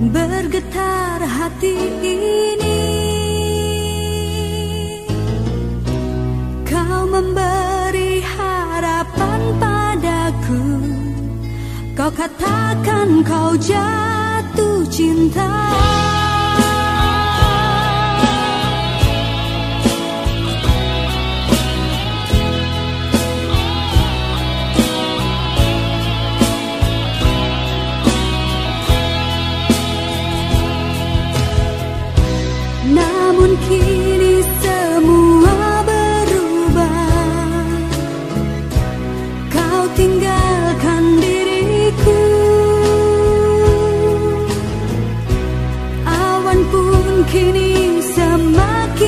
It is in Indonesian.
bergetar hati ini. Kau memberi harapan padaku. Kau katakan kau jatuh cinta. Kini semua berubah. Kau tinggalkan diriku. Awan pun kini semakin